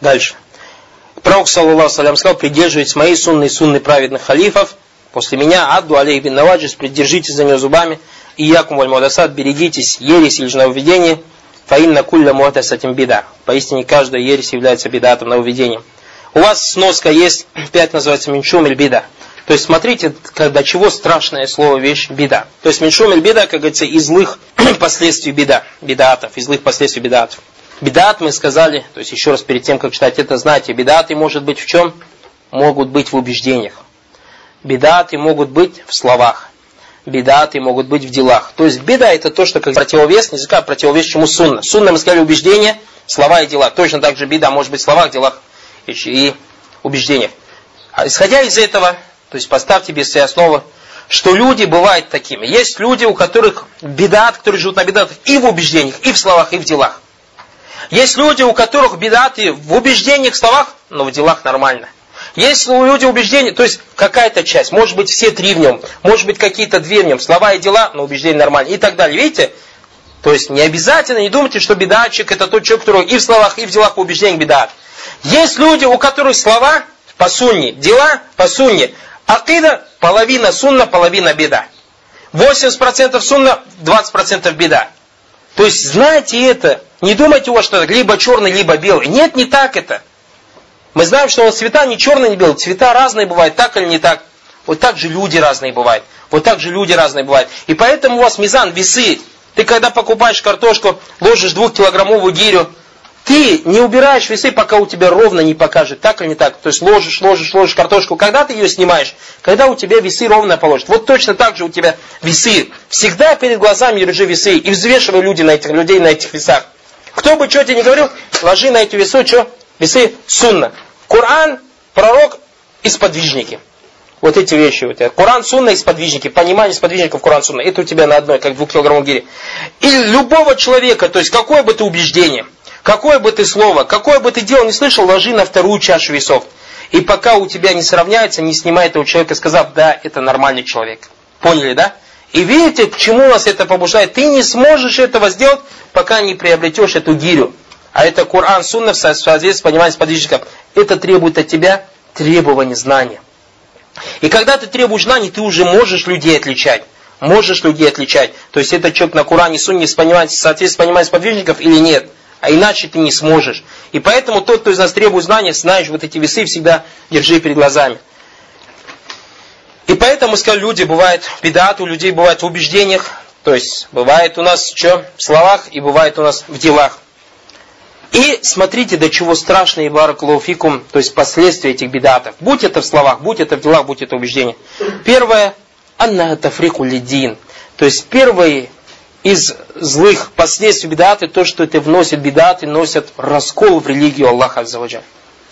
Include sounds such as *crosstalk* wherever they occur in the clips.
Дальше. Пророк, саллаллаху салям, сказал, придерживайтесь моей сунны и сунны праведных халифов. После меня, адду алейх бин наваджис, придержитесь за нее зубами. И якум валь мудасад, берегитесь ересь или же нововведения. Фаинна кулля этим беда. Поистине каждая ересь является бедатом нововведением. У вас сноска есть, пять называется меньшум или беда. То есть смотрите, до чего страшное слово вещь беда. То есть меньшум или беда, как говорится, из злых *clears throat* последствий беда, бедатов, из злых последствий бедатов. Бедат мы сказали, то есть еще раз перед тем, как читать это, знаете, бедаты может быть в чем? Могут быть в убеждениях. Бедаты могут быть в словах. Бедаты могут быть в делах. То есть беда это то, что как противовес, не языка, противовес чему сунна. Сунна мы сказали убеждения, слова и дела. Точно так же беда может быть в словах, делах и убеждениях. А исходя из этого, то есть поставьте без всей основы, что люди бывают такими. Есть люди, у которых бедат, которые живут на бедатах и в убеждениях, и в словах, и в делах. Есть люди, у которых бедаты в убеждениях, в словах, но в делах нормально. Есть у люди убеждения, то есть какая-то часть, может быть все три в нем, может быть какие-то две в нем, слова и дела, но убеждения нормально и так далее. Видите? То есть не обязательно, не думайте, что бедатчик это тот человек, который и в словах, и в делах по убеждениям бедат. Есть люди, у которых слова по сунне, дела по сунне, акида половина сунна, половина беда. 80% сунна, 20% беда. То есть знайте это, не думайте у вас, что либо черный, либо белый. Нет, не так это. Мы знаем, что цвета не черный, не белый. Цвета разные бывают, так или не так. Вот так же люди разные бывают. Вот так же люди разные бывают. И поэтому у вас мизан, весы. Ты когда покупаешь картошку, ложишь двухкилограммовую гирю, ты не убираешь весы, пока у тебя ровно не покажет, так или не так. То есть ложишь, ложишь, ложишь картошку. Когда ты ее снимаешь? Когда у тебя весы ровно положат. Вот точно так же у тебя весы. Всегда перед глазами держи весы и взвешивай люди на этих, людей на этих весах. Кто бы что тебе не говорил, ложи на эти весы, что? Весы сунна. Коран, пророк и сподвижники. Вот эти вещи у тебя. Коран, сунна и сподвижники. Понимание сподвижников Коран, сунна. Это у тебя на одной, как двухкилограммовом гире. И любого человека, то есть какое бы ты убеждение, какое бы ты слово, какое бы ты дело не слышал, ложи на вторую чашу весов. И пока у тебя не сравняется, не снимай этого человека, сказав, да, это нормальный человек. Поняли, да? И видите, к чему нас это побуждает? Ты не сможешь этого сделать, пока не приобретешь эту гирю. А это Коран, Сунна в соответствии с пониманием сподвижников. Это требует от тебя требования знания. И когда ты требуешь знаний, ты уже можешь людей отличать. Можешь людей отличать. То есть это человек на Коране, Сунне в соответствии с пониманием сподвижников или нет. А иначе ты не сможешь. И поэтому тот, кто из нас требует знания, знаешь, вот эти весы всегда держи перед глазами. И поэтому, сказали, люди бывают в бедат, у людей бывает в убеждениях, то есть бывает у нас что? В словах и бывает у нас в делах. И смотрите, до чего страшно и баракулуфикум, то есть последствия этих бедатов. Будь это в словах, будь это в делах, будь это в убеждениях. Первое, анна тафрику лидин. То есть первое из злых последствий бедаты, то, что это вносит бедаты, носят раскол в религию Аллаха Аззаваджа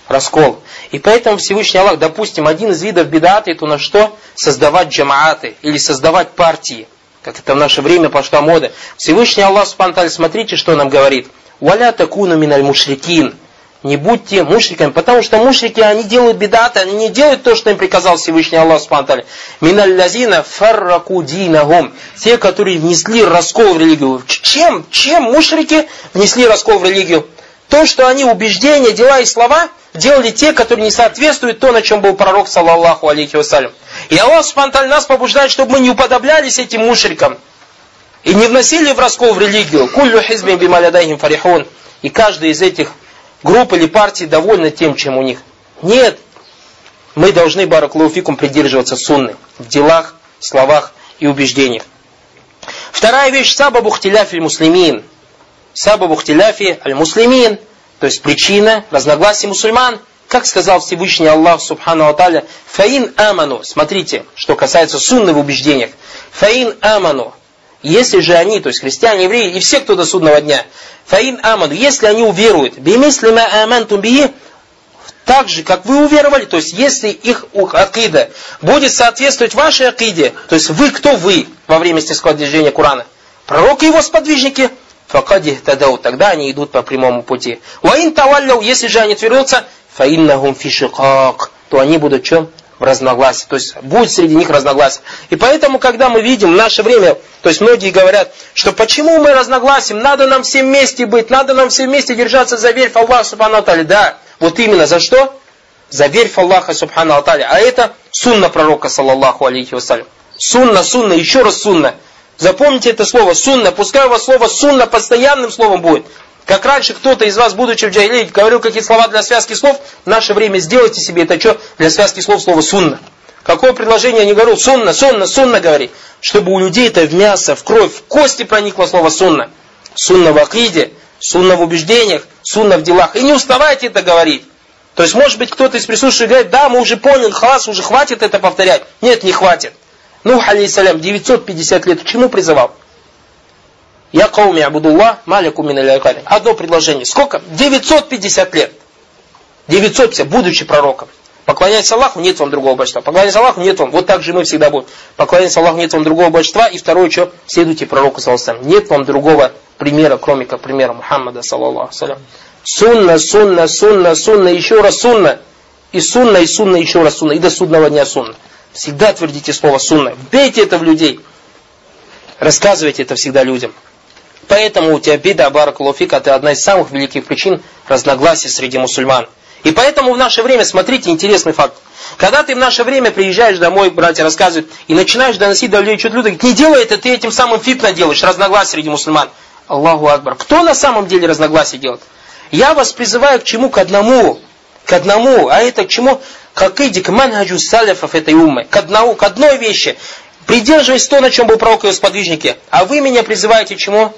раскол. И поэтому Всевышний Аллах, допустим, один из видов бедаты, это на что? Создавать джамааты или создавать партии. Как это в наше время пошла мода. Всевышний Аллах, спанталь, смотрите, что нам говорит. Валя такуну миналь мушрикин. Не будьте мушриками, потому что мушрики, они делают бедаты, они не делают то, что им приказал Всевышний Аллах Субтитры. Миналь лазина фарраку динагум. Те, которые внесли раскол в религию. Чем? Чем мушрики внесли раскол в религию? То, что они убеждения, дела и слова делали те, которые не соответствуют то, на чем был пророк, саллаллаху алейхи вассалям. И Аллах спонтанно нас побуждает, чтобы мы не уподоблялись этим мушрикам. И не вносили в раскол в религию. Куллю хизми бималядайхим фарихун. И каждая из этих групп или партий довольна тем, чем у них. Нет. Мы должны, бараклауфикум, придерживаться сунны. В делах, словах и убеждениях. Вторая вещь, сабабу хтиляфиль муслимин. Сабабу хтиляфи аль-муслимин. То есть причина разногласий мусульман. Как сказал Всевышний Аллах Субхану Аталя, фаин аману. Смотрите, что касается сунны в убеждениях. Фаин аману. Если же они, то есть христиане, евреи и все, кто до судного дня, фаин аману, если они уверуют, бимислима амантум бии, так же, как вы уверовали, то есть если их акида будет соответствовать вашей акиде, то есть вы кто вы во время стиского движения Корана? Пророк и его сподвижники – факади тадау, тогда они идут по прямому пути. Ваин тавалляу, если же они отвернутся, фаиннахум фишикак, то они будут чем? В разногласии. То есть будет среди них разногласие. И поэтому, когда мы видим в наше время, то есть многие говорят, что почему мы разногласим, надо нам все вместе быть, надо нам все вместе держаться за верь в Аллах Субхану Да, Вот именно за что? За верь в Аллаха Субхану Аталя. А это сунна пророка, саллаллаху алейхи вассалям. Сунна, сунна, еще раз сунна. Запомните это слово сунна. Пускай у вас слово сунна постоянным словом будет. Как раньше кто-то из вас, будучи в джахилии, говорил какие слова для связки слов, в наше время сделайте себе это что для связки слов слово сунна. Какое предложение я не говорил? Сунна, сунна, сунна говори. Чтобы у людей это в мясо, в кровь, в кости проникло слово сунна. Сунна в акиде, сунна в убеждениях, сунна в делах. И не уставайте это говорить. То есть, может быть, кто-то из присутствующих говорит, да, мы уже поняли, халас, уже хватит это повторять. Нет, не хватит. Нух, алейсалям, 950 лет к чему призывал? Я кауми абудуллах, маляку мин Одно предложение. Сколько? 950 лет. 950, будучи пророком. Поклоняйся Аллаху, нет вам другого божества. Поклоняйся Аллаху, нет вам. Вот так же мы всегда будем. Поклоняйся Аллаху, нет вам другого божества. И второе, что? Следуйте пророку, саллаху Нет вам другого примера, кроме как примера Мухаммада, саллаллаху салям. Сунна, сунна, сунна, сунна, еще раз сунна. И сунна, и сунна, еще раз сунна. И до судного дня сунна. Всегда твердите слово сунна. Бейте это в людей. Рассказывайте это всегда людям. Поэтому у тебя бида, баракулуфик, это одна из самых великих причин разногласий среди мусульман. И поэтому в наше время, смотрите, интересный факт. Когда ты в наше время приезжаешь домой, братья рассказывают, и начинаешь доносить до людей что-то, не делай это, ты этим самым фитна делаешь, разногласия среди мусульман. Аллаху Акбар. Кто на самом деле разногласия делает? Я вас призываю к чему? К одному. К одному. А это к чему? Как иди к манхаджу салифов этой уммы. К, одному, к одной вещи. Придерживаясь то, на чем был пророк и его сподвижники. А вы меня призываете к чему?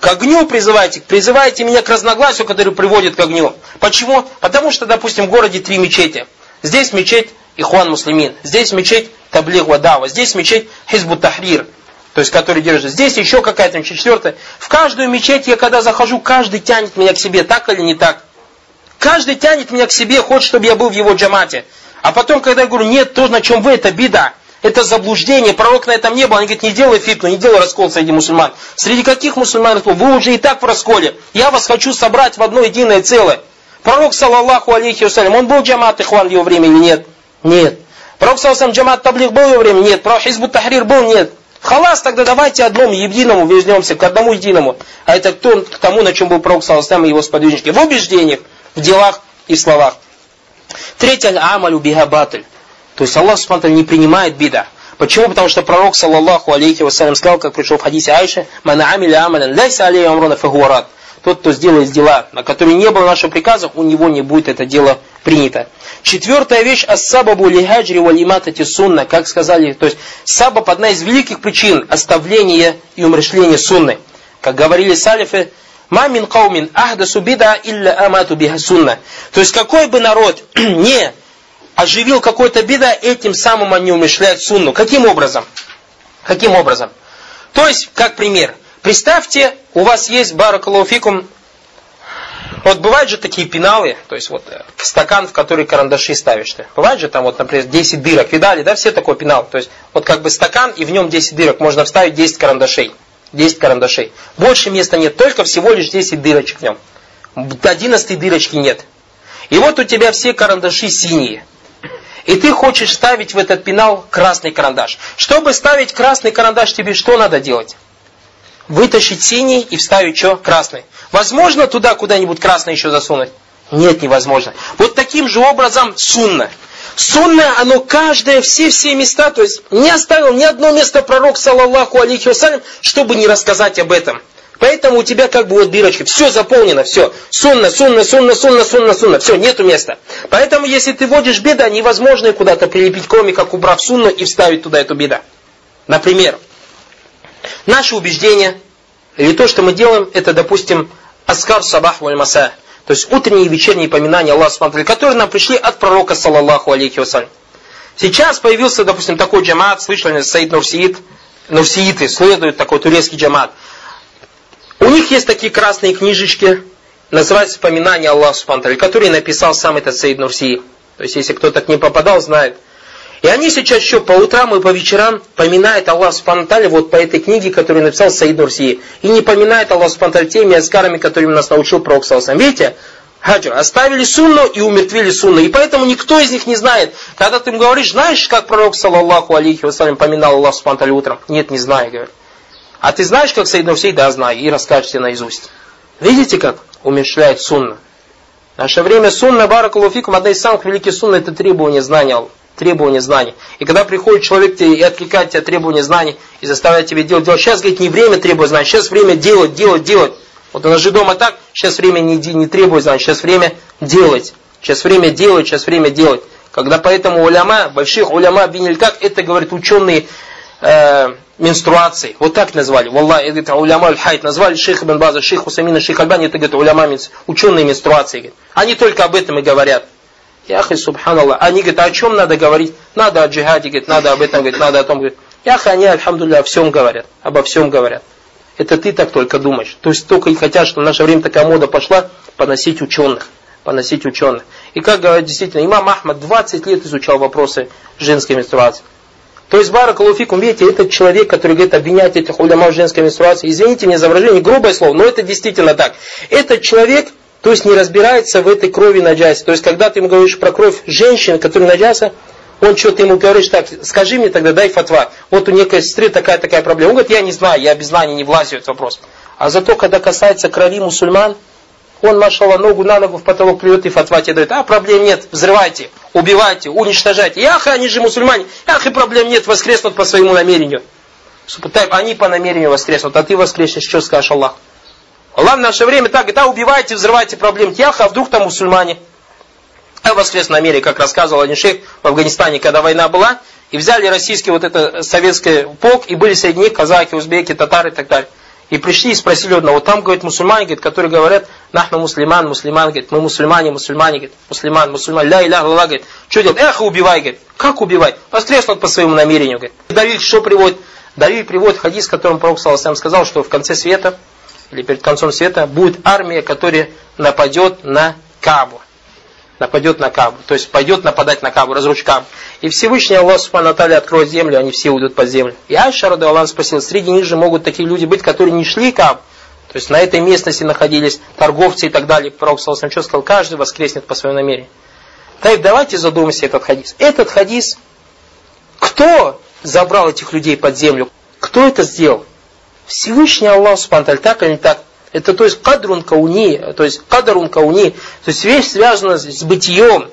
К огню призывайте, призывайте меня к разногласию, который приводит к огню. Почему? Потому что, допустим, в городе три мечети. Здесь мечеть Ихуан Муслимин, здесь мечеть Таблиг Вадава, здесь мечеть Хизбут Тахрир, то есть который держит. Здесь еще какая-то мечеть четвертая. В каждую мечеть я когда захожу, каждый тянет меня к себе, так или не так. Каждый тянет меня к себе, хочет, чтобы я был в его джамате. А потом, когда я говорю, нет, то, на чем вы, это беда. Это заблуждение, пророк на этом не был. Они говорят, не делай фитну, не делай раскол среди мусульман. Среди каких мусульман? Вы уже и так в расколе. Я вас хочу собрать в одно единое целое. Пророк, саллаллаху алейхи вассалям, он был джамат ихван в его время или нет? Нет. Пророк, саллаллаху джамат таблих был в его время? Нет. Пророк хизбут тахрир был? Нет. Халас, тогда давайте одному единому вернемся, к одному единому. А это кто, к тому, на чем был пророк, саллаллаху и его сподвижники. В убеждениях, в делах и словах. Третье, амалю биха батль. То есть Аллах Субхану не принимает бида. Почему? Потому что пророк, саллаллаху алейхи вассалям, сказал, как пришел в хадисе Айши, «Мана амиля амалян, ляйса алейhi амрона фагуарат». Тот, кто сделает дела, на которые не было наших приказов, у него не будет это дело принято. Четвертая вещь, ассабабу лихаджри валиматати сунна, как сказали, то есть сабаб одна из великих причин оставления и умершления сунны. Как говорили салифы, мамин каумин ахдасу бида илля амату биха сунна. То есть какой бы народ *clears throat* не оживил какой-то беда, этим самым они умышляют сунну. Каким образом? Каким образом? То есть, как пример, представьте, у вас есть баракалуфикум, вот бывают же такие пеналы, то есть вот э, стакан, в который карандаши ставишь ты. Бывает же там вот, например, 10 дырок. Видали, да, все такой пенал? То есть вот как бы стакан и в нем 10 дырок. Можно вставить 10 карандашей. 10 карандашей. Больше места нет, только всего лишь 10 дырочек в нем. 11 дырочки нет. И вот у тебя все карандаши синие. И ты хочешь ставить в этот пенал красный карандаш. Чтобы ставить красный карандаш, тебе что надо делать? Вытащить синий и вставить что? Красный. Возможно туда куда-нибудь красный еще засунуть? Нет, невозможно. Вот таким же образом сунна. Сунна, оно каждое, все-все места, то есть не оставил ни одно место пророк, саллаллаху алейхи вассалям, чтобы не рассказать об этом. Поэтому у тебя как бы вот дырочка, все заполнено, все. Сунна, сунна, сунна, сунна, сунна, сунна. Все, нету места. Поэтому, если ты вводишь беда, невозможно куда-то прилепить, кроме как убрав сунну и вставить туда эту беда. Например, наше убеждение, или то, что мы делаем, это, допустим, аскар сабах валь маса. То есть утренние и вечерние поминания Аллаха Субхану которые нам пришли от пророка, саллаллаху алейхи вассалям. Сейчас появился, допустим, такой джамат, слышали, Саид Нурсиит, Нурсииты, следует такой турецкий джамат. У них есть такие красные книжечки, называются «Вспоминания Аллаха Субхану которые написал сам этот Саид Нурси. То есть, если кто-то к ним попадал, знает. И они сейчас еще по утрам и по вечерам поминают Аллах Субхану вот по этой книге, которую написал Саид Нурси. И не поминают Аллах Субхану теми аскарами, которыми нас научил Пророк Саласам. Видите? Хаджр. Оставили сунну и умертвили сунну. И поэтому никто из них не знает. Когда ты им говоришь, знаешь, как пророк, саллаллаху алейхи вассалям, поминал Аллах Субхану утром? Нет, не знаю, говорит. А ты знаешь, как Саид Нурсей? Да, знаю. И расскажешь тебе наизусть. Видите, как умерщвляет сунна? В наше время сунна баракулуфикум, одна из самых великих сунн, это требование знания требования знаний. И когда приходит человек и отвлекает тебя требования знаний и заставляет тебя делать, делать. Сейчас, говорит, не время требовать знаний, сейчас время делать, делать, делать. Вот у нас же дома так, сейчас время не, не требует знаний, сейчас время делать. Сейчас время делать, сейчас время делать. Когда поэтому уляма, больших уляма обвинили, как это, говорит, ученые э, менструации. Вот так назвали. Валлах, это уляма аль-хайт. Назвали шейх Ибн База, шейх Хусамина, шейх Альбани, это, говорит, уляма, ученые менструации. Они только об этом и говорят. Яхи, субханаллах. Они говорят, а о чем надо говорить? Надо о джихаде, говорит, надо об этом, говорит, надо о том. Говорит. Яхи, они, альхамдулillah, о всем говорят. Обо всем говорят. Это ты так только думаешь. То есть только и хотят, что в наше время такая мода пошла, поносить ученых. Поносить ученых. И как говорят действительно, имам Ахмад 20 лет изучал вопросы женской менструации. То есть Баракалуфикум, видите, этот человек, который говорит обвинять этих уляма в женской менструации, извините мне за выражение, грубое слово, но это действительно так. Этот человек, то есть не разбирается в этой крови наджайса. То есть когда ты ему говоришь про кровь женщины, которая наджайса, он что-то ему говорит, так, скажи мне тогда, дай фатва. Вот у некой сестры такая-такая проблема. Он говорит, я не знаю, я без знания не влазю в этот вопрос. А зато, когда касается крови мусульман, он, машала, ногу на ногу в потолок плюет и фатва тебе дает. А проблем нет, взрывайте, убивайте, уничтожайте. Ях, они же мусульмане. Ах, и проблем нет, воскреснут по своему намерению. Они по намерению воскреснут, а ты воскреснешь, что скажешь Аллах? Аллах в наше время так, да, убивайте, взрывайте проблем тех, а вдруг там мусульмане. А в воскресной Америке, как рассказывал один шейх в Афганистане, когда война была, и взяли российский вот это советский полк, и были среди них казаки, узбеки, татары и так далее. И пришли и спросили одного, там, говорит, мусульмане, говорит, которые говорят, нахна мусульман, мусульман, говорит, мы мусульмане, мусульмане, говорит, мусульман, мусульман, ля иля ла, говорит, что делать? Эх, убивай, говорит, как убивай? Постреснут по своему намерению, говорит. Давид что приводит? Давид приводит хадис, в котором Пророк сказал, что в конце света, или перед концом света, будет армия, которая нападет на Кабу. Нападет на Кабу. То есть пойдет нападать на Кабу, разрушить Кабу. И Всевышний Аллах Субхану Аталя откроет землю, они все уйдут под землю. И Айша Раду Аллах спросил, среди них же могут такие люди быть, которые не шли Кабу. То есть на этой местности находились торговцы и так далее. Пророк Саласам что сказал, каждый воскреснет по своему намерению. Так давайте задумаемся этот хадис. Этот хадис, кто забрал этих людей под землю? Кто это сделал? Всевышний Аллах Субтитры так или не так. Это то есть кадрун кауни, то есть кадрун кауни, то есть вещь связана с бытием.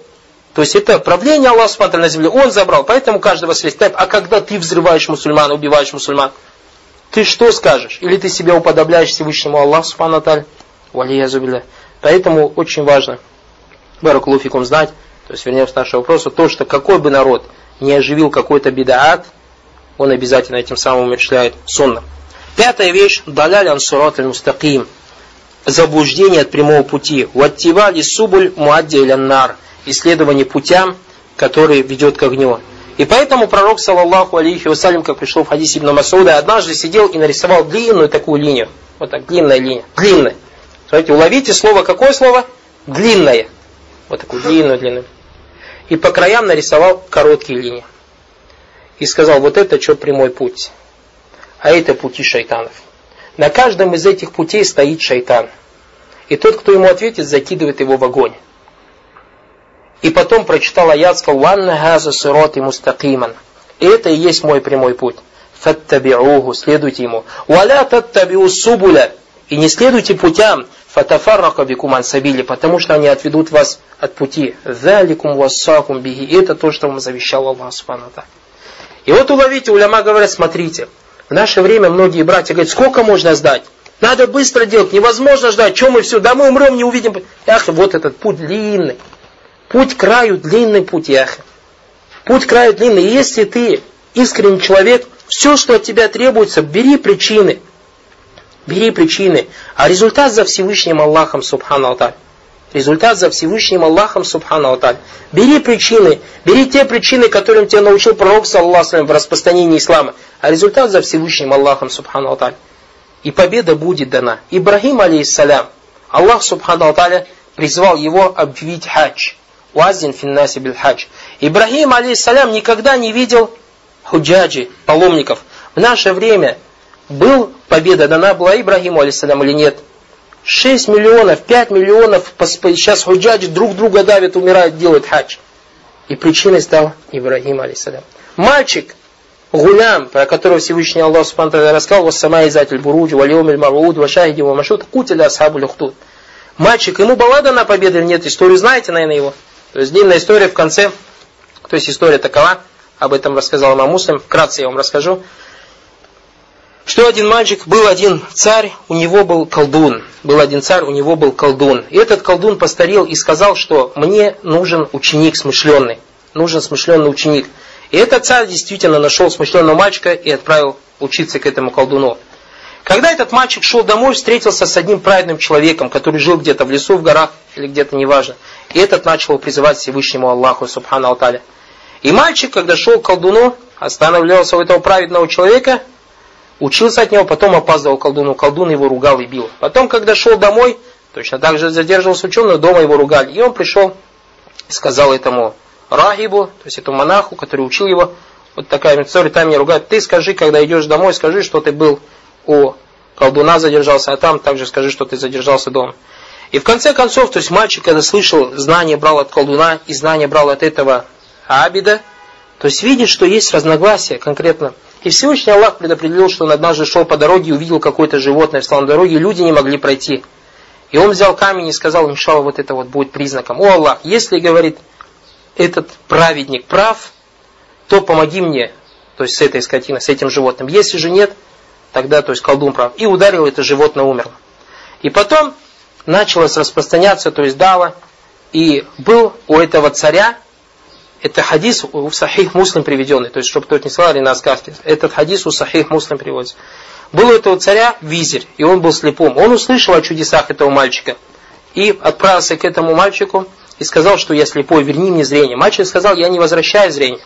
То есть это правление Аллаха Субтитры на земле, Он забрал, поэтому каждого воскресит. А когда ты взрываешь мусульман, убиваешь мусульман, ты что скажешь? Или ты себя уподобляешь Всевышнему Аллаху Субтитры? Валиязубилля. Поэтому очень важно, Баракулуфикум знать, то есть вернемся к нашему вопросу, то, что какой бы народ не оживил какой-то бедаат, он обязательно этим самым умерщвляет сунна. Пятая вещь, даляль ансурат мустаким заблуждение от прямого пути. Ваттивали субуль муадди нар. Исследование путям, который ведет к огню. И поэтому пророк, саллаллаху алейхи вассалям, как пришло в хадисе Ибн Масуда, однажды сидел и нарисовал длинную такую линию. Вот так, длинная линия. Длинная. Смотрите, уловите слово, какое слово? Длинное. Вот такую длинную, длинную. И по краям нарисовал короткие линии. И сказал, вот это что прямой путь а это пути шайтанов. На каждом из этих путей стоит шайтан. И тот, кто ему ответит, закидывает его в огонь. И потом прочитал аят, сказал, «Ванна газа сирот и мустакиман». И это и есть мой прямой путь. Фаттабиуху, следуйте ему. Валя таттабиу субуля. И не следуйте путям, фатафаррака бикуман сабили, потому что они отведут вас от пути. Заликум вассакум биги. Это то, что вам завещал Аллах Субхану И вот уловите, уляма говорят, смотрите, в наше время многие братья говорят, сколько можно сдать? Надо быстро делать, невозможно ждать, чем мы все, да мы умрем, не увидим. Ах, вот этот путь длинный. Путь к краю, длинный путь, ях. Путь к краю длинный. И если ты искренний человек, все, что от тебя требуется, бери причины. Бери причины. А результат за Всевышним Аллахом, Субхану Алтарь. Результат за Всевышним Аллахом Субхану Алталь. Бери причины, бери те причины, которым тебя научил пророк, саллаху в распространении ислама. А результат за Всевышним Аллахом Субхану Алталь. И победа будет дана. Ибрахим, алейхиссалям, Аллах Субхану Алталя призвал его объявить хадж. Уазин финнаси бил хадж. Ибрахим, алейхиссалям, никогда не видел худжаджи, паломников. В наше время был победа дана была Ибрахиму, алейхиссалям, или нет? 6 миллионов, 5 миллионов сейчас худжаджи друг друга давят, умирают, делают хадж. И причиной стал Ибрагим, алейсалям. Мальчик, гулям, про которого Всевышний Аллах Субхану рассказал, «Вас сама изатель буруджи, валиум иль марууд, вашахиди ва машут, кутиля асхабу люхтут». Мальчик, ему была дана победа или нет? Историю знаете, наверное, его? То есть длинная история в конце. То есть история такова. Об этом рассказал имам Муслим. Вкратце я вам расскажу. Что один мальчик, был один царь, у него был колдун. Был один царь, у него был колдун. И этот колдун постарел и сказал, что мне нужен ученик смышленный. Нужен смышленный ученик. И этот царь действительно нашел смышленного мальчика и отправил учиться к этому колдуну. Когда этот мальчик шел домой, встретился с одним праведным человеком, который жил где-то в лесу, в горах или где-то, неважно. И этот начал призывать Всевышнему Аллаху, Субхану Алталя. И мальчик, когда шел к колдуну, останавливался у этого праведного человека, учился от него, потом опаздывал колдуну. Колдун его ругал и бил. Потом, когда шел домой, точно так же задерживался ученый, дома его ругали. И он пришел и сказал этому рахибу, то есть этому монаху, который учил его, вот такая история, там меня ругают, ты скажи, когда идешь домой, скажи, что ты был у колдуна задержался, а там также скажи, что ты задержался дома. И в конце концов, то есть мальчик, когда слышал, знание брал от колдуна и знание брал от этого Абида, то есть видит, что есть разногласия конкретно. И Всевышний Аллах предопределил, что он однажды шел по дороге и увидел какое-то животное, встал на дороге, и люди не могли пройти. И он взял камень и сказал, иншалла, вот это вот будет признаком. О Аллах, если, говорит, этот праведник прав, то помоги мне, то есть с этой скотиной, с этим животным. Если же нет, тогда, то есть колдун прав. И ударил это животное, умерло. И потом началось распространяться, то есть дало, и был у этого царя, это хадис у Сахих Муслим приведенный, то есть, чтобы кто-то не сказал, на сказке. Этот хадис у Сахих Муслим приводится. Был у этого царя визирь, и он был слепым. Он услышал о чудесах этого мальчика и отправился к этому мальчику и сказал, что я слепой, верни мне зрение. Мальчик сказал, я не возвращаю зрение.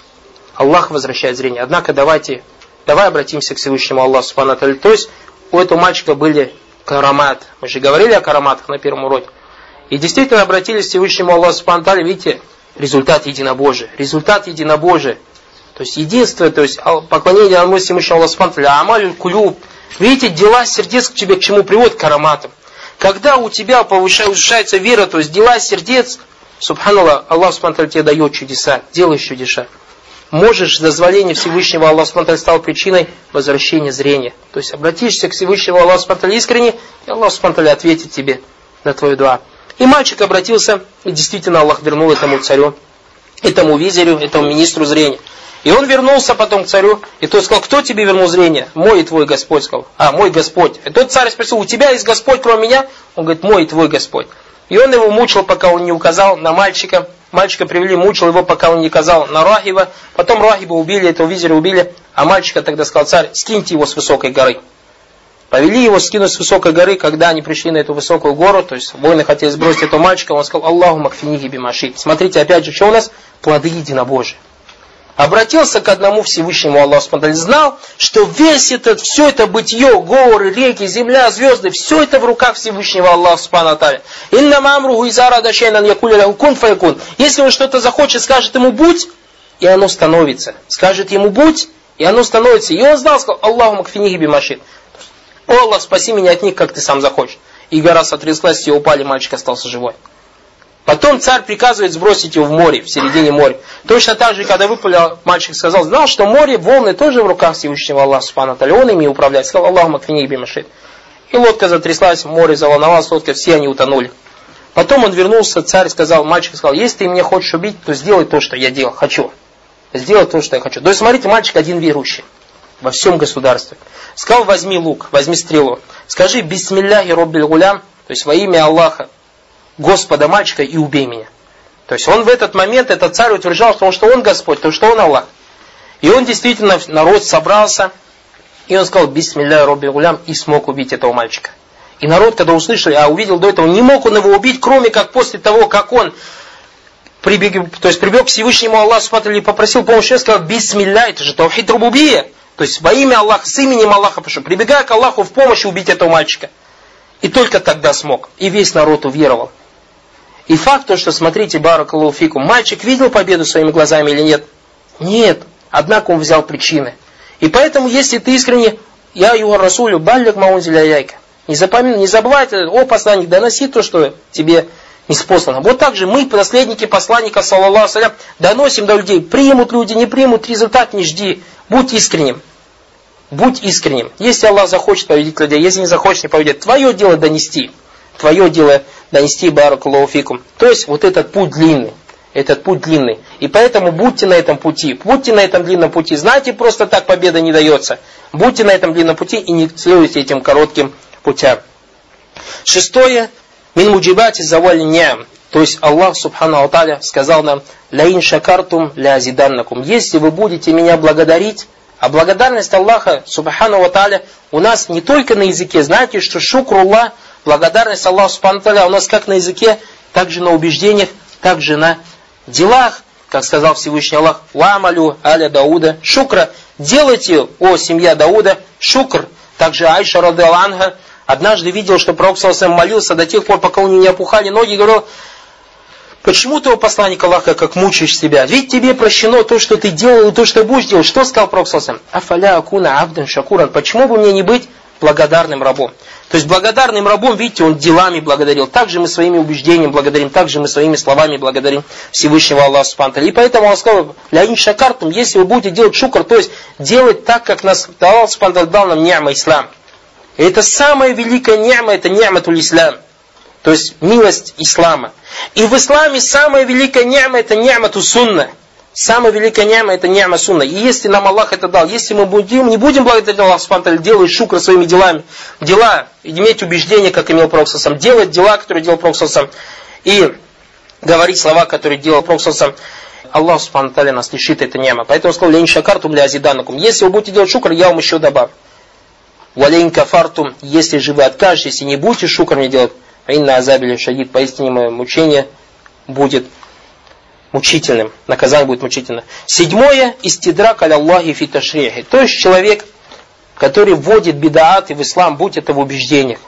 Аллах возвращает зрение. Однако давайте, давай обратимся к Всевышнему Аллаху Субхану То есть у этого мальчика были карамат. Мы же говорили о караматах на первом уроке. И действительно обратились к Всевышнему Аллаху Субхану видите, результат единобожия. Результат единобожия. То есть единство, то есть поклонение одному Всевышнему Аллаху Субхану амаль кулюб. Видите, дела сердец к тебе к чему приводят караматам. Когда у тебя повышается вера, то есть дела сердец, Субханаллах, Аллах Субхану тебе дает чудеса, делаешь чудеса можешь, дозволение Всевышнего Аллаха Субтитры стал причиной возвращения зрения. То есть обратишься к Всевышнему Аллаху Субтитры искренне, и Аллах Субтитры ответит тебе на твою дуа. И мальчик обратился, и действительно Аллах вернул этому царю, этому визирю, этому министру зрения. И он вернулся потом к царю, и тот сказал, кто тебе вернул зрение? Мой и твой Господь сказал. А, мой Господь. И тот царь спросил, у тебя есть Господь кроме меня? Он говорит, мой и твой Господь. И он его мучил, пока он не указал на мальчика, Мальчика привели, мучил его, пока он не казал на Рахиба. Потом Рахиба убили, этого визиря убили. А мальчика тогда сказал царь, скиньте его с высокой горы. Повели его скинуть с высокой горы, когда они пришли на эту высокую гору, то есть воины хотели сбросить этого мальчика, он сказал, Аллаху макфинихи бимаши. Смотрите, опять же, что у нас? Плоды единобожия обратился к одному Всевышнему Аллаху знал, что весь этот, все это бытие, горы, реки, земля, звезды, все это в руках Всевышнего Аллаха Субтитры. Инна мамруху изара дашайнан якуля кун фаякун. Если он что-то захочет, скажет ему будь, и оно становится. Скажет ему будь, и оно становится. И он знал, сказал, Аллаху макфинихи бимашит. О Аллах, спаси меня от них, как ты сам захочешь. И гора сотряслась, все упали, мальчик остался живой. Потом царь приказывает сбросить его в море, в середине моря. Точно так же, когда выпал, мальчик сказал, знал, что море, волны тоже в руках Всевышнего Аллаха Субхану Он ими управляет. Сказал, Аллаху макфини бимашит. И лодка затряслась, море заволновалось, лодка, все они утонули. Потом он вернулся, царь сказал, мальчик сказал, если ты меня хочешь убить, то сделай то, что я делал, хочу. Сделай то, что я хочу. То есть, смотрите, мальчик один верующий во всем государстве. Сказал, возьми лук, возьми стрелу. Скажи, бисмилляхи роббиль гулям, то есть во имя Аллаха, Господа мальчика и убей меня. То есть он в этот момент, этот царь утверждал, что он, что он Господь, то что он Аллах. И он действительно, народ собрался, и он сказал, бисмилля робби гулям, и смог убить этого мальчика. И народ, когда услышали, а увидел до этого, не мог он его убить, кроме как после того, как он прибег, то есть прибег к Всевышнему Аллаху и попросил помощи, он сказал, бисмилля, это же таухид рубубия. То есть во имя Аллаха, с именем Аллаха прошу, прибегая к Аллаху в помощь убить этого мальчика. И только тогда смог. И весь народ уверовал. И факт то, что, смотрите, Баракалуфику, мальчик видел победу своими глазами или нет? Нет. Однако он взял причины. И поэтому, если ты искренне, я его Расулю, баллик маунзиля яйка. Не, запомни, не забывай, о посланник, доноси то, что тебе не спослано. Вот так же мы, наследники посланника, саллаллаху салям, доносим до людей. Примут люди, не примут, результат не жди. Будь искренним. Будь искренним. Если Аллах захочет поведить людей, если не захочет, не поведет. Твое дело донести. твое дело донести баракалуфикум. То есть вот этот путь длинный. Этот путь длинный. И поэтому будьте на этом пути. Будьте на этом длинном пути. Знаете, просто так победа не дается. Будьте на этом длинном пути и не следуйте этим коротким путям. Шестое. Мин муджибати завали ням. То есть Аллах Субхану Алталя сказал нам, «Ляин шакартум ля азиданнакум». Если вы будете меня благодарить, а благодарность Аллаха Субхану Алталя у нас не только на языке. Знаете, что шукруллах, благодарность Аллаху Субхану Алталя у нас как на языке, так же на убеждениях, так же на делах. Как сказал Всевышний Аллах, «Ламалю аля Дауда шукра». Делайте, о семья Дауда, шукр. Также Айша Раделанга однажды видел, что Пророк Саласам молился до тех пор, пока у него не опухали ноги, и говорил, Почему ты, о посланник Аллаха, как мучаешь себя? Ведь тебе прощено то, что ты делал, и то, что будешь делать. Что сказал Пророк Саласам? Афаля акуна абдан шакуран. Почему бы мне не быть благодарным рабом? То есть благодарным рабом, видите, он делами благодарил. Также мы своими убеждениями благодарим, также мы своими словами благодарим Всевышнего Аллаха Субхану И поэтому он сказал, ляин шакартум, если вы будете делать шукр, то есть делать так, как нас Аллах Субхану дал нам ни'ма ислам. Это самая великая ни'ма, это ни'матуль ислам. То есть милость ислама. И в исламе самая великая ни'ма это ни'мату сунна. Самая великая ни'ма это ни'ма сунна. И если нам Аллах это дал, если мы будем, не будем благодарить Аллах Субтитры, делать шукра своими делами, дела, иметь убеждение, как имел Пророк сам, делать дела, которые делал Пророк сам, и говорить слова, которые делал Пророк сам, Аллах Субтитры нас лишит этой ни'ма. Поэтому сказал, лень шакартум для азиданакум. Если вы будете делать шукр, я вам еще добавлю. Валейн кафартум, если же вы откажетесь и не будете шукр мне делать, Инна азабили шадид, поистине мое мучение будет мучительным. Наказание будет мучительно. Седьмое, истидрак аля Аллахи фи ташрихи. То есть человек, который вводит бедааты в ислам, будь это в убеждениях,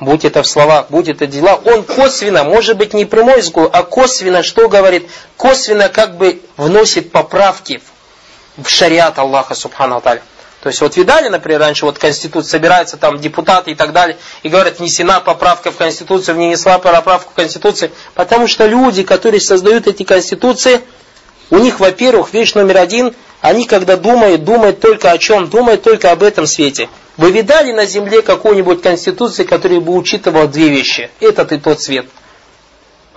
будь это в словах, будь это дела, он косвенно, может быть не прямой взгляд, а косвенно, что говорит? Косвенно как бы вносит поправки в шариат Аллаха Субхану Аталя. То есть вот видали, например, раньше вот Конституция собирается там депутаты и так далее, и говорят, внесена поправка в Конституцию, внесла поправку в Конституцию, потому что люди, которые создают эти Конституции, у них, во-первых, вещь номер один, они когда думают, думают только о чем? Думают только об этом свете. Вы видали на земле какую-нибудь Конституцию, которая бы учитывала две вещи? Этот и тот свет.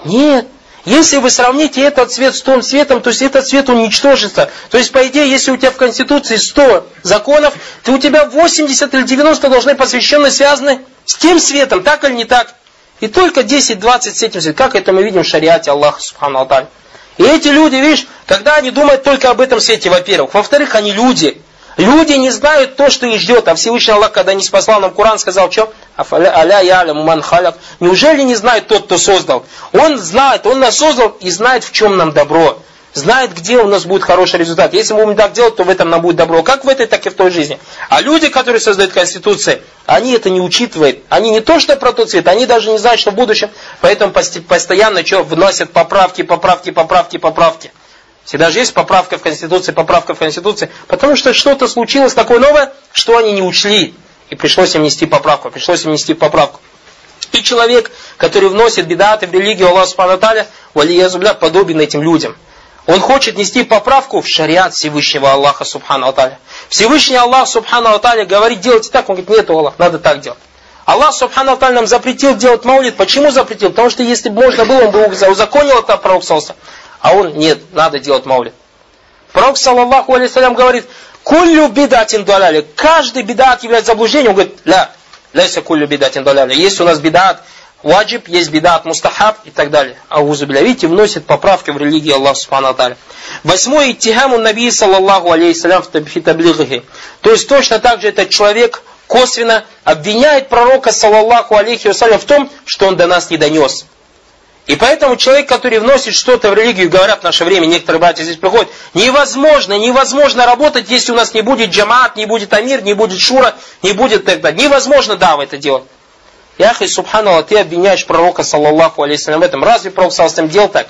Нет. Если вы сравните этот цвет с том цветом, то есть этот цвет уничтожится. То есть, по идее, если у тебя в Конституции 100 законов, то у тебя 80 или 90 должны посвящены, связаны с тем светом, так или не так. И только 10-20 с этим светом. Как это мы видим в шариате Аллаха Субхану Алталь. И эти люди, видишь, когда они думают только об этом свете, во-первых. Во-вторых, они люди. Люди не знают то, что их ждет. А Всевышний Аллах, когда не спасал нам Коран, сказал, что? Аля ялям ман халяк. Неужели не знает тот, кто создал? Он знает, он нас создал и знает, в чем нам добро. Знает, где у нас будет хороший результат. Если мы будем так делать, то в этом нам будет добро. Как в этой, так и в той жизни. А люди, которые создают Конституции, они это не учитывают. Они не то, что про тот цвет, они даже не знают, что в будущем. Поэтому постоянно что, вносят поправки, поправки, поправки, поправки. Всегда же есть поправка в Конституции, поправка в Конституции, потому что что-то случилось такое новое, что они не учли. И пришлось им нести поправку, пришлось им нести поправку. И человек, который вносит бедаты в религию Аллаха Субхану Таля, валиязубля, подобен этим людям. Он хочет нести поправку в шариат Всевышнего Аллаха Субхану Аталя. Всевышний Аллах Субхану Аталя говорит, делайте так. Он говорит, нет, Аллах, надо так делать. Аллах Субхану Аталя нам запретил делать маулит. Почему запретил? Потому что если бы можно было, он бы узаконил это пророк а он, нет, надо делать маулид. Пророк, саллаллаху алейсалям, говорит, куллю бедатин даляли. Каждый бедат является заблуждением. Он говорит, ля, ляйся куллю бедатин даляли. Есть у нас бедат ваджиб, есть бедат мустахаб и так далее. А бля, видите, вносит поправки в религию Аллаха Субхану Восьмой, иттихаму наби, саллаллаху алейсалям, в таблиghи. То есть точно так же этот человек косвенно обвиняет пророка, саллаллаху алейхи вассалям, в том, что он до нас не донес. И поэтому человек, который вносит что-то в религию, говорят в наше время, некоторые братья здесь приходят, невозможно, невозможно работать, если у нас не будет джамаат, не будет амир, не будет шура, не будет тогда. Невозможно, да, в это делать. Яхи, субханаллах, ты обвиняешь пророка, саллаллаху алейхи в этом. Разве пророк, саллаллаху делал так?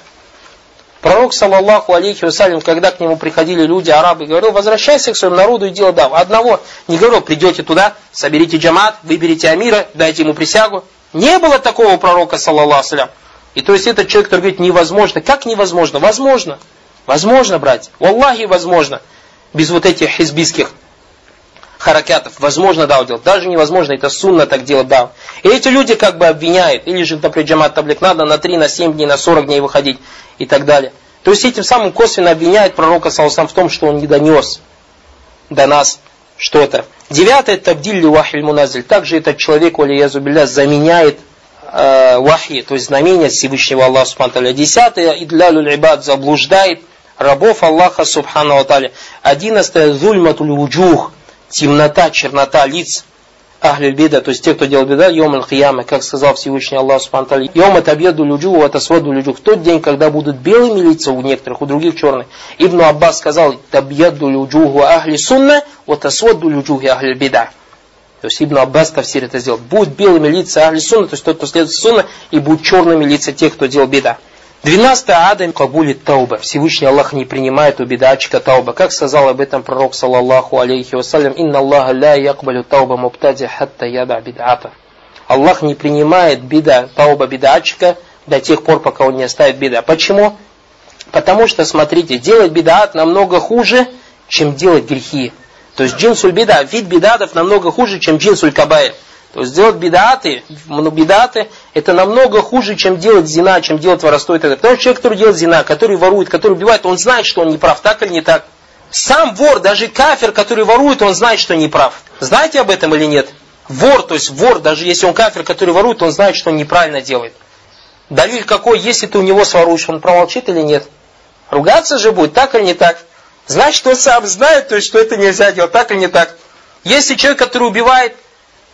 Пророк, саллаллаху алейхи вассалям, когда к нему приходили люди, арабы, говорил, возвращайся к своему народу и делай да. Одного не говорил, придете туда, соберите джамаат, выберите амира, дайте ему присягу. Не было такого пророка, саллаллаху алейхи и то есть этот человек, который говорит невозможно. Как невозможно? Возможно. Возможно, брать. Аллахи возможно. Без вот этих хизбийских харакятов. Возможно дау делать. Даже невозможно, это сунна так делать дау. И эти люди как бы обвиняют. Или же, например, джамат таблик надо на 3, на 7 дней, на 40 дней выходить и так далее. То есть этим самым косвенно обвиняет пророка Саусам в том, что он не донес до нас что-то. Девятое, табдиль вахиль муназиль. Также этот человек, валиязубилля, заменяет э, вахи, то есть знамения Всевышнего Аллаха Субхану Десятое, идлялюль ибад, заблуждает рабов Аллаха Субхану Аталя. Одиннадцатое, зульматуль вуджух, темнота, чернота лиц. Ахлюль бида, то есть те, кто делал беда, йом аль как сказал Всевышний Аллах Субхану Йом это беду люджу, это своду люджу. В тот день, когда будут белыми лица у некоторых, у других черные. Ибн Аббас сказал, табьяду люджуху ахли сунна, вот асваду люджухи ахли бида. То есть Ибн Аббас Тавсир это сделал. Будут белыми лица ахли сунна, то есть тот, кто следует сунна, и будут черными лица тех, кто делал беда. Двенадцатое адам кабулит тауба. Всевышний Аллах не принимает у бедачика тауба. Как сказал об этом пророк, саллаллаху алейхи вассалям, «Инна Аллаха ля якбалю тауба муптади хатта яда бидата». Аллах не принимает беда, тауба бедачика до тех пор, пока он не оставит беда. Почему? Потому что, смотрите, делать бедат намного хуже, чем делать грехи. То есть джинсуль беда, вид бедатов намного хуже, чем джинсуль кабайр. То есть делать бедаты, бедаты, это намного хуже, чем делать зина, чем делать воровство. Потому что человек, который делает зина, который ворует, который убивает, он знает, что он не прав, так или не так. Сам вор, даже кафир, который ворует, он знает, что не прав. Знаете об этом или нет? Вор, то есть вор, даже если он кафир, который ворует, он знает, что он неправильно делает. Далиль какой, если ты у него своруешь, он промолчит или нет? Ругаться же будет, так или не так? Значит, он сам знает, то есть, что это нельзя делать, так или не так? Если человек, который убивает,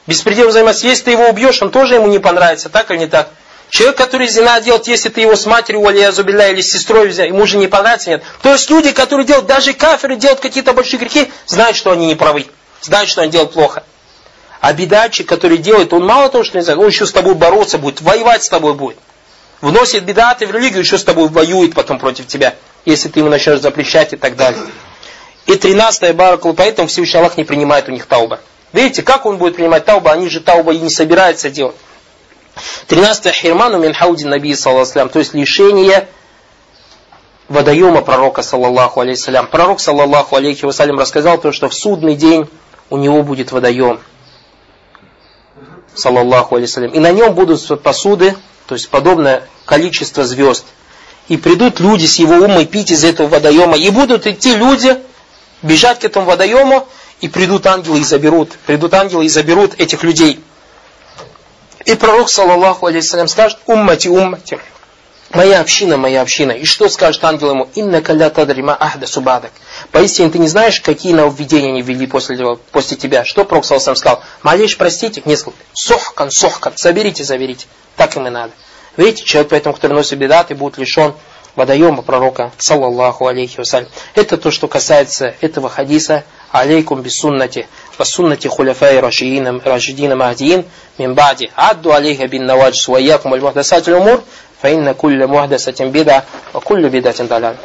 беспределом заниматься. Если ты его убьешь, он тоже ему не понравится, так или не так? Человек, который зина делает, если ты его с матерью, или зубилля, или с сестрой взял, ему же не понравится, нет. То есть люди, которые делают, даже каферы делают какие-то большие грехи, знают, что они не правы. Знают, что они делают плохо. А бедачик, который делает, он мало того, что не знает, он еще с тобой бороться будет, воевать с тобой будет. Вносит бедаты в религию, еще с тобой воюет потом против тебя, если ты ему начнешь запрещать и так далее. И тринадцатое баракулу, поэтому Всевышний Аллах не принимает у них тауба. Видите, как он будет принимать тауба? Они же тауба и не собираются делать. 13 хирману мин хауди наби саллаху то есть лишение водоема пророка саллаллаху алейхиссалям. Пророк саллаллаху алейхи вассалям рассказал то, что в судный день у него будет водоем. Саллаллаху алейхиссалям. И на нем будут посуды, то есть подобное количество звезд. И придут люди с его умой пить из этого водоема. И будут идти люди, бежать к этому водоему, и придут ангелы и заберут, придут ангелы и заберут этих людей. И пророк, саллаллаху алейхиссалям, скажет, уммати, уммати, моя община, моя община. И что скажет ангел ему? Инна каля тадрима ахда субадак. Поистине ты не знаешь, какие нововведения они ввели после, после тебя. Что пророк саллаллаху сказал? Молишь, простите, несколько. Сохкан, сохкан, заберите, заберите. Так им и надо. Видите, человек, поэтому, который носит бедат и будет лишен водоема пророка, саллаллаху алейхи вассалям. Это то, что касается этого хадиса. Алейкум бисуннати, вассуннати хуляфай рашидина, махдиин, мин бади. Адду алейха бин наваджис, ваякум аль-мухдасат умур, фаинна кулля мухдасатин бида, ва кулля бидатин далян.